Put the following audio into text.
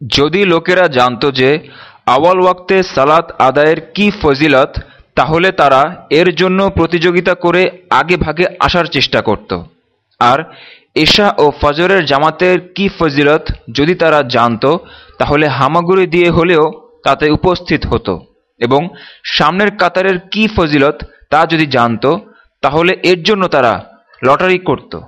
যদি লোকেরা জানত যে আওয়াল ওয়াক্তে সালাত আদায়ের কি ফজিলত, তাহলে তারা এর জন্য প্রতিযোগিতা করে আগে ভাগে আসার চেষ্টা করত। আর এশা ও ফজরের জামাতের কি ফজিলত যদি তারা জানত, তাহলে হামাগুড়ি দিয়ে হলেও তাতে উপস্থিত হতো। এবং সামনের কাতারের কি ফজিলত তা যদি জানত, তাহলে এর জন্য তারা লটারি করত।